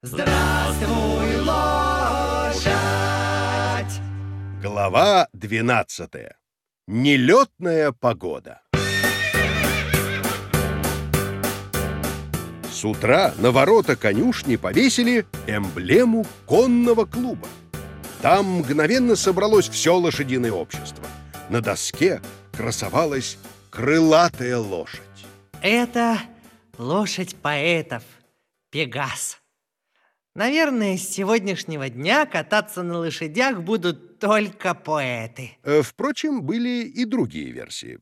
Здравствуй, лошадь! Глава 12. Нелетная погода. С утра на ворота конюшни повесили эмблему конного клуба. Там мгновенно собралось все лошадиное общество. На доске красовалась крылатая лошадь. Это лошадь поэтов, Пегас. Наверное, с сегодняшнего дня кататься на лошадях будут только поэты. Э, Впрочем, были и другие версии.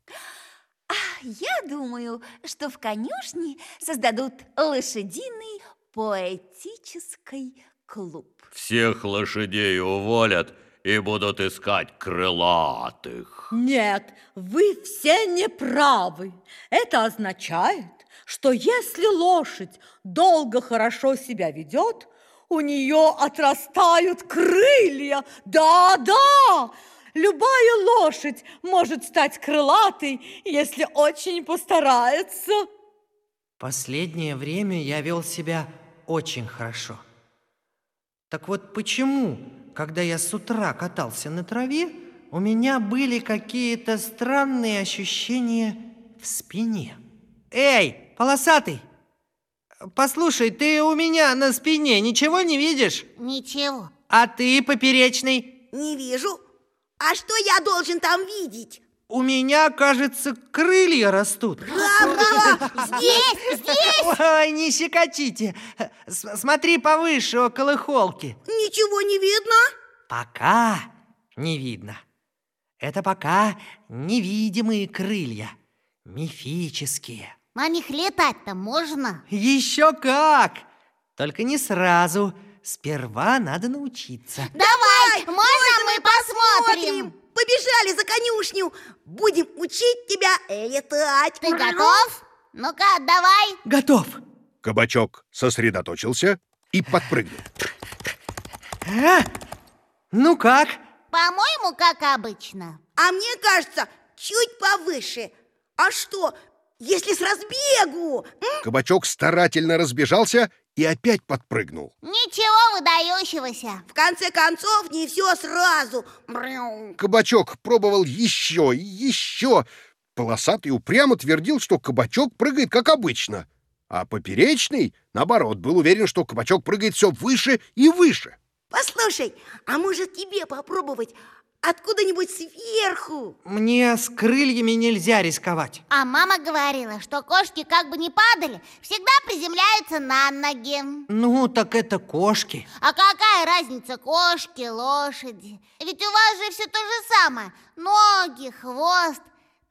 Я думаю, что в конюшне создадут лошадиный поэтический клуб. Всех лошадей уволят и будут искать крылатых. Нет, вы все неправы. Это означает, что если лошадь долго хорошо себя ведет, у нее отрастают крылья. Да-да, любая лошадь может стать крылатой, если очень постарается. Последнее время я вел себя очень хорошо. Так вот почему, когда я с утра катался на траве, у меня были какие-то странные ощущения в спине? Эй, полосатый! Послушай, ты у меня на спине ничего не видишь? Ничего. А ты, поперечный, Не вижу. А что я должен там видеть? у меня, кажется, крылья растут. Здесь, здесь. Ой, не щекочите. С- Смотри повыше, около холки. Ничего не видно. Пока не видно. Это пока невидимые крылья, мифические. На них летать-то можно? Еще как! Только не сразу. Сперва надо научиться. Давай, можно мы посмотрим? Побежали за конюшню. Будем учить тебя летать. Ты готов? Ну-ка, давай. Готов. Кабачок сосредоточился и подпрыгнул. А? Ну как? По-моему, как обычно. А мне кажется, чуть повыше. А что, если с разбегу? М? Кабачок старательно разбежался и опять подпрыгнул. Ничего выдающегося. В конце концов, не все сразу. Кабачок пробовал еще и еще. Полосатый упрямо твердил, что кабачок прыгает как обычно. А поперечный, наоборот, был уверен, что кабачок прыгает все выше и выше. Послушай, а может тебе попробовать откуда-нибудь сверху? Мне с крыльями нельзя рисковать. А мама говорила, что кошки как бы не падали, всегда приземляются на ноги. Ну, так это кошки. А какая разница кошки, лошади? Ведь у вас же все то же самое. Ноги, хвост.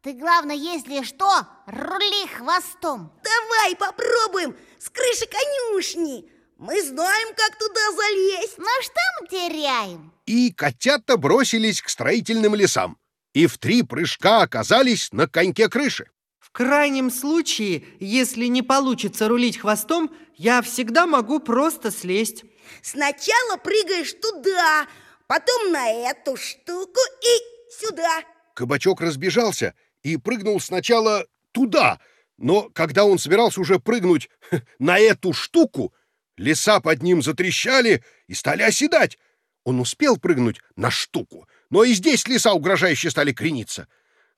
Ты, главное, если что, рули хвостом. Давай попробуем с крыши конюшни. Мы знаем, как туда залезть. Ну что мы теряем? И котята бросились к строительным лесам. И в три прыжка оказались на коньке крыши. В крайнем случае, если не получится рулить хвостом, я всегда могу просто слезть. Сначала прыгаешь туда, потом на эту штуку и сюда. Кабачок разбежался и прыгнул сначала туда, но когда он собирался уже прыгнуть на эту штуку, леса под ним затрещали и стали оседать. Он успел прыгнуть на штуку, но и здесь леса угрожающе стали крениться.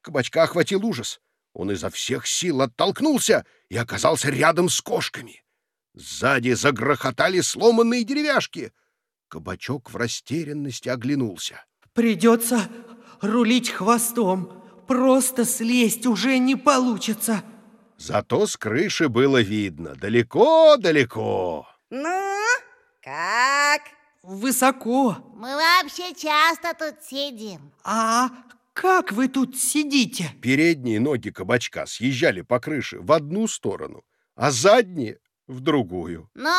Кабачка охватил ужас. Он изо всех сил оттолкнулся и оказался рядом с кошками. Сзади загрохотали сломанные деревяшки. Кабачок в растерянности оглянулся. Придется рулить хвостом. Просто слезть уже не получится. Зато с крыши было видно далеко-далеко. Ну, как? Высоко. Мы вообще часто тут сидим. А как вы тут сидите? Передние ноги кабачка съезжали по крыше в одну сторону, а задние — в другую. Ну,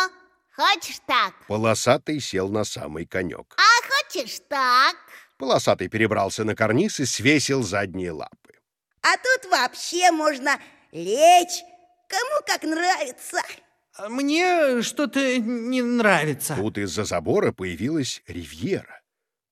хочешь так? Полосатый сел на самый конек. А хочешь так? Полосатый перебрался на карниз и свесил задние лапы. А тут вообще можно лечь, кому как нравится. А Мне что-то не нравится. Тут из-за забора появилась Ривьера.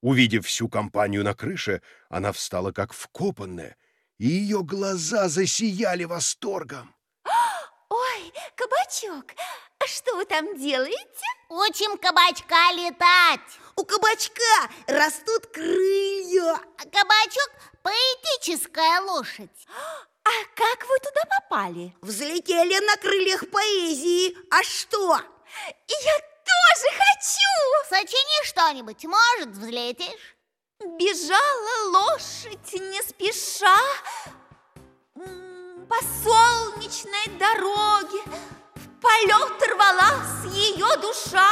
Увидев всю компанию на крыше, она встала как вкопанная, и ее глаза засияли восторгом. Ой, кабачок, А что вы там делаете? Учим кабачка летать. У кабачка растут крылья. А кабачок – поэтическая лошадь. А как вы туда попали? Взлетели на крыльях поэзии. А что? Я тоже хочу! Сочини что-нибудь, может, взлетишь? Бежала лошадь не спеша По солнечной дороге В полет рвалась ее душа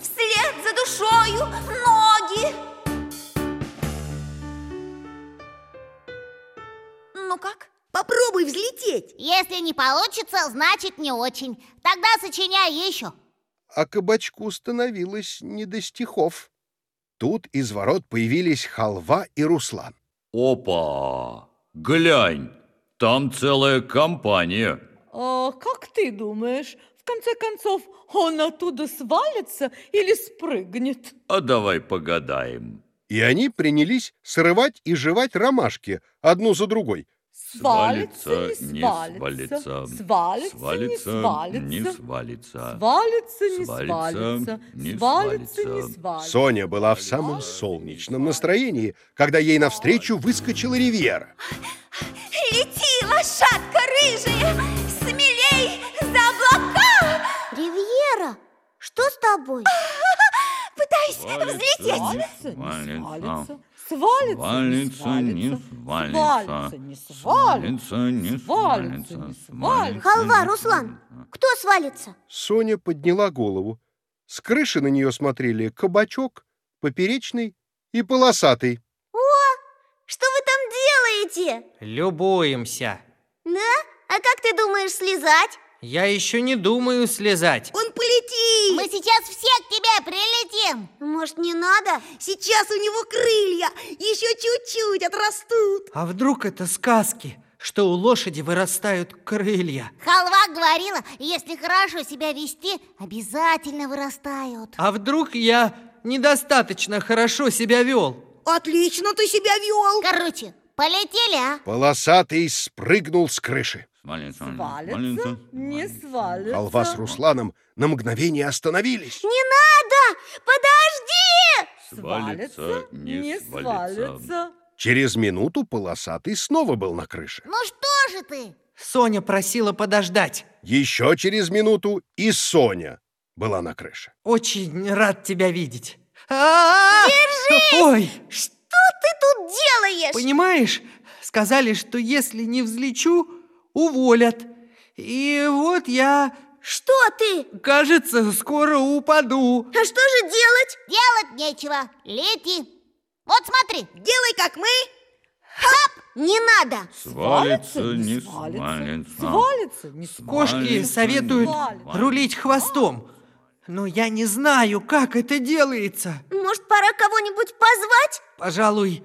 Вслед за душою ноги Ну как? Попробуй взлететь. Если не получится, значит не очень. Тогда сочиняй еще. А кабачку становилось не до стихов. Тут из ворот появились Халва и Руслан. Опа! Глянь, там целая компания. А как ты думаешь, в конце концов, он оттуда свалится или спрыгнет? А давай погадаем. И они принялись срывать и жевать ромашки одну за другой. Свалится, не свалится. свалится, свалится, не свалится. свалится, не Свалится, свалится, не свалится, не свалится. свалится. Соня была в самом солнечном настроении, когда ей навстречу выскочила Ривьера. Лети, лошадка рыжая, смелей за облака Ривьера, что с тобой? Свалится, не свалится, свалится, не Свалится, свалится, не свалится, свалится, не свалится, не не свалится, свалится. Халва, Руслан, кто свалится? Соня подняла голову. С крыши на нее смотрели кабачок, поперечный и полосатый. Что вы там делаете? Любуемся. Да? А как ты думаешь слезать? Я еще не думаю слезать. Он полетит. Мы сейчас все к тебе прилетим. Может, не надо? Сейчас у него крылья еще чуть-чуть отрастут. А вдруг это сказки, что у лошади вырастают крылья? Халва говорила, если хорошо себя вести, обязательно вырастают. А вдруг я недостаточно хорошо себя вел? Отлично ты себя вел. Короче, полетели, а? Полосатый спрыгнул с крыши. Свалится, Свалится, не свалится. Халва с Русланом на мгновение остановились. Не надо! Подожди! Свалится, не свалится. Через минуту полосатый снова был на крыше. Ну что же ты? Соня просила подождать. Еще через минуту и Соня была на крыше. Очень рад тебя видеть. Держись! Ой, Что ты тут делаешь? понимаешь, сказали, что если не взлечу, уволят. И вот я, Что ты? кажется, скоро упаду. А что же делать? Делать нечего. Лети. Вот смотри. Делай, как мы. Хап! Не надо. Свалится, не свалится, свалится. свалится, не Кошки Свалится, советуют свалится. рулить хвостом. Но я не знаю, как это делается. Может, пора кого-нибудь позвать? Пожалуй,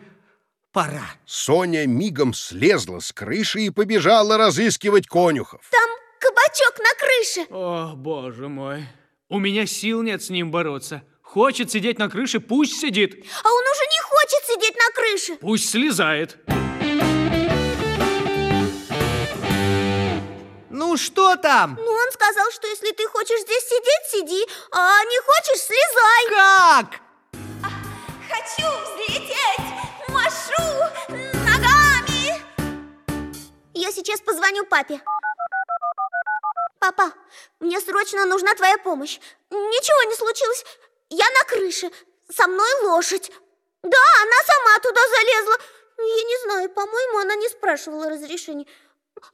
пора. Соня мигом слезла с крыши и побежала разыскивать конюхов. Там кабачок на крыше. О, боже мой. У меня сил нет с ним бороться. Хочет сидеть на крыше, пусть сидит. А он уже не хочет сидеть на крыше. Пусть слезает. Ну что там? Ну, он сказал, что если ты хочешь здесь сидеть, сиди, а не хочешь, слезай. Как? Хочу взлететь, машу ногами Я сейчас позвоню папе. Папа, мне срочно нужна твоя помощь. Ничего не случилось. Я на крыше. Со мной лошадь. Да, она сама туда залезла. Я не знаю, по-моему, она не спрашивала разрешения.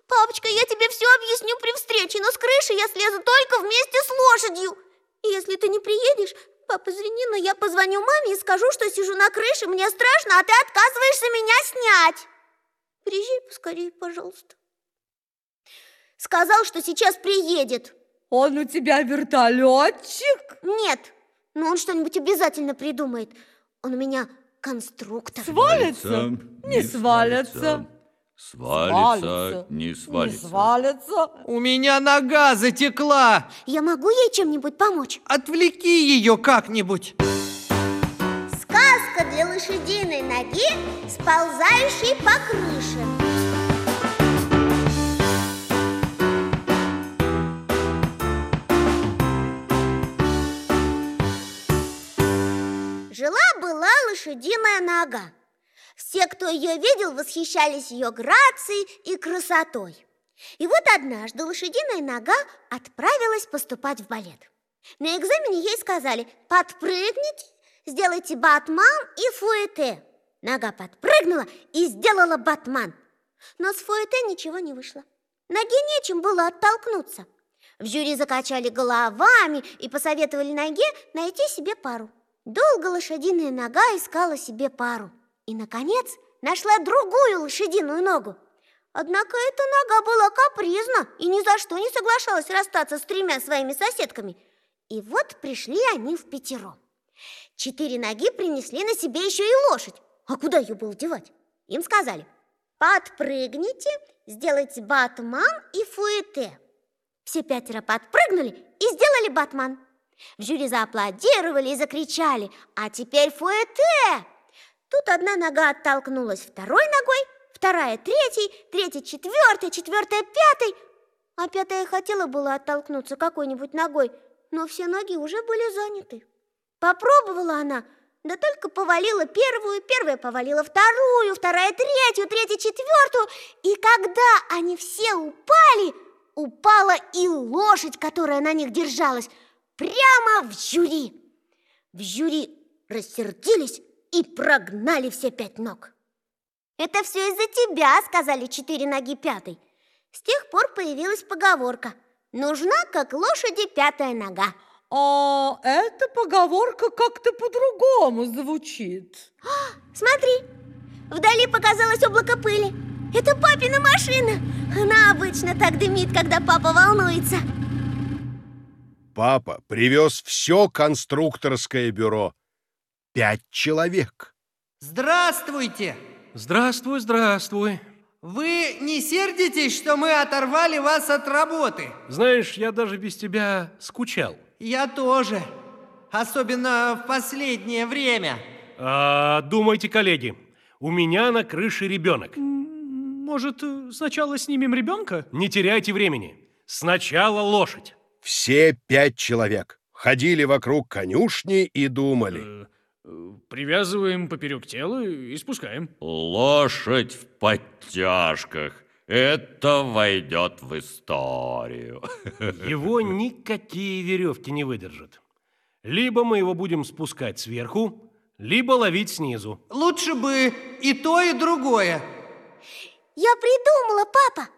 Папочка, я тебе все объясню при встрече, но с крыши я слезу только вместе с лошадью. Если ты не приедешь, папа, извини, но я позвоню маме и скажу, что сижу на крыше, мне страшно, а ты отказываешься меня снять. Приезжай поскорее, пожалуйста. Сказал, что сейчас приедет. Он у тебя вертолетчик? Нет, но он что-нибудь обязательно придумает. Он у меня конструктор. Свалится? Не свалится. Свалится, Свалится, не свалится. Не свалится. У меня нога затекла. Я могу ей чем-нибудь помочь? Отвлеки ее как-нибудь. Сказка для лошадиной ноги, сползающей по крыше. Жила-была лошадиная нога. Все, кто ее видел, восхищались ее грацией и красотой. И вот однажды лошадиная нога отправилась поступать в балет. На экзамене ей сказали «Подпрыгните, сделайте батман и фуэте». Нога подпрыгнула и сделала батман. Но с фуэте ничего не вышло. Ноге нечем было оттолкнуться. В жюри закачали головами и посоветовали ноге найти себе пару. Долго лошадиная нога искала себе пару. И, наконец, нашла другую лошадиную ногу. Однако эта нога была капризна и ни за что не соглашалась расстаться с тремя своими соседками. И вот пришли они в пятером. Четыре ноги принесли на себе еще и лошадь. А куда ее было девать? Им сказали, подпрыгните, сделайте батман и фуэте. Все пятеро подпрыгнули и сделали батман. В жюри зааплодировали и закричали, а теперь фуэте! Тут одна нога оттолкнулась второй ногой, вторая третьей, третья четвертой, четвертая пятой, а пятая хотела было оттолкнуться какой-нибудь ногой, но все ноги уже были заняты. Попробовала она, да только повалила первую, первая повалила вторую, вторая третью, третья четвертую, и когда они все упали, упала и лошадь, которая на них держалась, прямо в жюри. В жюри рассердились и прогнали все пять ног. «Это все из-за тебя», — сказали четыре ноги пятой. С тех пор появилась поговорка «Нужна, как лошади, пятая нога». А эта поговорка как-то по-другому звучит. А, смотри, вдали показалось облако пыли. Это папина машина. Она обычно так дымит, когда папа волнуется. Папа привез все конструкторское бюро. Пять человек. Здравствуйте! Здравствуй, здравствуй. Вы не сердитесь, что мы оторвали вас от работы? Знаешь, я даже без тебя скучал. Я тоже. Особенно в последнее время. А, думайте, коллеги, у меня на крыше ребенок. Может, сначала снимем ребенка? Не теряйте времени. Сначала лошадь. Все пять человек ходили вокруг конюшни и думали. Привязываем поперек тела и спускаем. Лошадь в подтяжках. Это войдет в историю. Его никакие веревки не выдержат. Либо мы его будем спускать сверху, либо ловить снизу. Лучше бы и то, и другое. Я придумала, папа.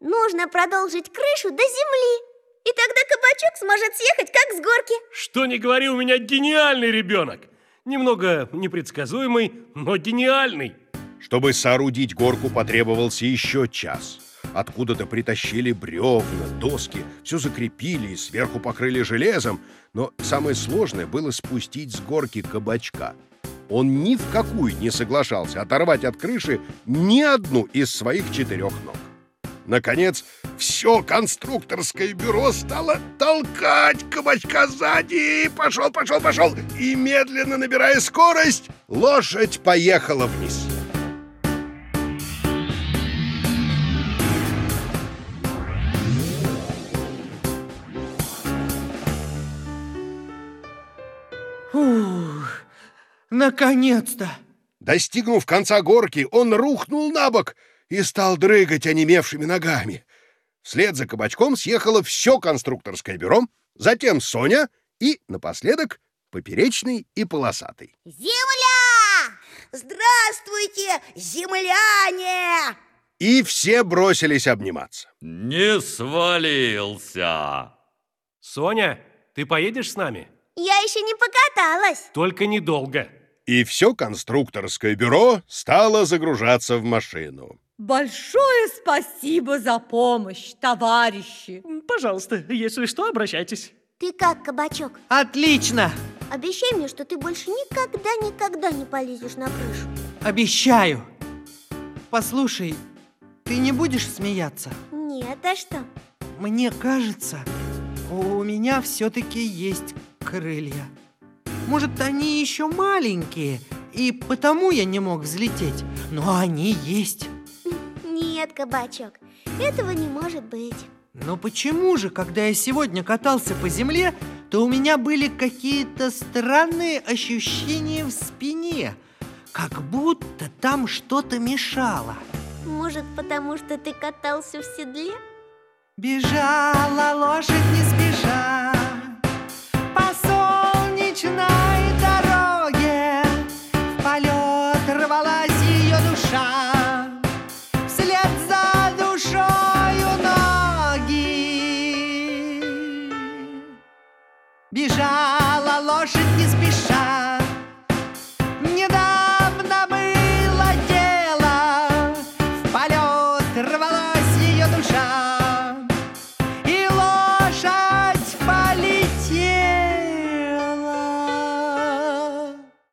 Нужно продолжить крышу до земли. И тогда кабачок сможет съехать, как с горки. Что не говори, у меня гениальный ребенок. Немного непредсказуемый, но гениальный. Чтобы соорудить горку, потребовался еще час. Откуда-то притащили бревна, доски, все закрепили и сверху покрыли железом. Но самое сложное было спустить с горки кабачка. Он ни в какую не соглашался оторвать от крыши ни одну из своих четырех ног. Наконец, все конструкторское бюро стало толкать кабачка сзади. Пошел, пошел, пошел. И медленно набирая скорость, лошадь поехала вниз. Фух, наконец-то! Достигнув конца горки, он рухнул на бок и стал дрыгать онемевшими ногами. Вслед за кабачком съехало все конструкторское бюро, затем Соня и, напоследок, поперечный и полосатый. Земля! Здравствуйте, земляне! И все бросились обниматься. Не свалился. Соня, ты поедешь с нами? Я еще не покаталась. Только недолго. И все конструкторское бюро стало загружаться в машину. Большое спасибо за помощь, товарищи. Пожалуйста, если что, обращайтесь. Ты как, кабачок? Отлично! Обещай мне, что ты больше никогда-никогда не полезешь на крышу. Обещаю. Послушай, ты не будешь смеяться? Нет, а что? Мне кажется, у меня все-таки есть крылья. Может, они еще маленькие, и потому я не мог взлететь, но они есть. Нет, кабачок, этого не может быть. Но почему же, когда я сегодня катался по земле, то у меня были какие-то странные ощущения в спине, как будто там что-то мешало. Может, потому что ты катался в седле? Бежала лошадь